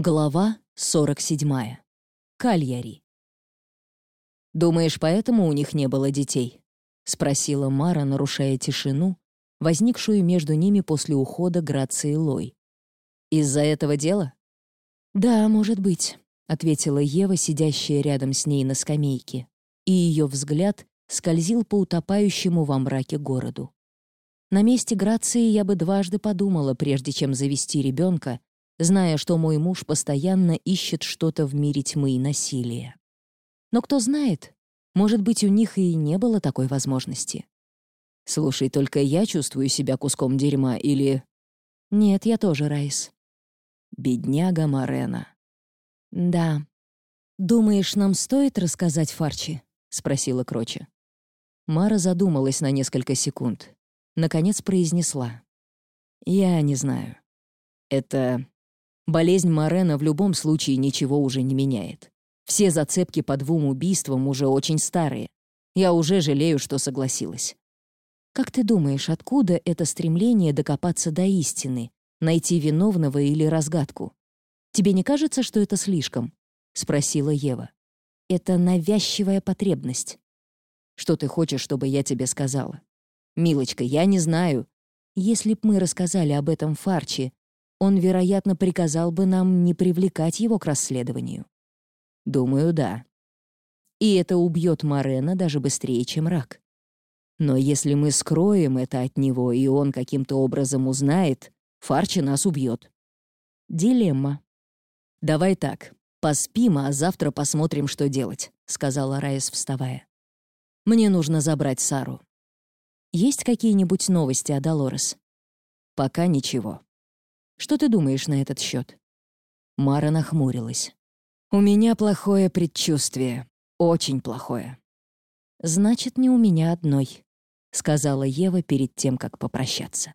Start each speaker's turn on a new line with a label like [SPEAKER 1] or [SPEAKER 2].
[SPEAKER 1] Глава 47. Кальяри. «Думаешь, поэтому у них не было детей?» — спросила Мара, нарушая тишину, возникшую между ними после ухода Грации Лой. «Из-за этого дела?» «Да, может быть», — ответила Ева, сидящая рядом с ней на скамейке, и ее взгляд скользил по утопающему во мраке городу. На месте Грации я бы дважды подумала, прежде чем завести ребенка, зная, что мой муж постоянно ищет что-то в мире тьмы и насилия. Но кто знает, может быть, у них и не было такой возможности. Слушай, только я чувствую себя куском дерьма или... Нет, я тоже, Райс. Бедняга Марена. Да. Думаешь, нам стоит рассказать Фарчи? Спросила Кроча. Мара задумалась на несколько секунд. Наконец произнесла. Я не знаю. Это Болезнь Морена в любом случае ничего уже не меняет. Все зацепки по двум убийствам уже очень старые. Я уже жалею, что согласилась. Как ты думаешь, откуда это стремление докопаться до истины, найти виновного или разгадку? Тебе не кажется, что это слишком? спросила Ева. Это навязчивая потребность. Что ты хочешь, чтобы я тебе сказала? Милочка, я не знаю. Если б мы рассказали об этом Фарчи, он, вероятно, приказал бы нам не привлекать его к расследованию. Думаю, да. И это убьет Марена даже быстрее, чем рак. Но если мы скроем это от него, и он каким-то образом узнает, Фарчи нас убьет. Дилемма. «Давай так, поспим, а завтра посмотрим, что делать», — сказала Райс, вставая. «Мне нужно забрать Сару». «Есть какие-нибудь новости о Долорес?» «Пока ничего». Что ты думаешь на этот счет? Мара нахмурилась. «У меня плохое предчувствие. Очень плохое». «Значит, не у меня одной», — сказала Ева перед тем, как попрощаться.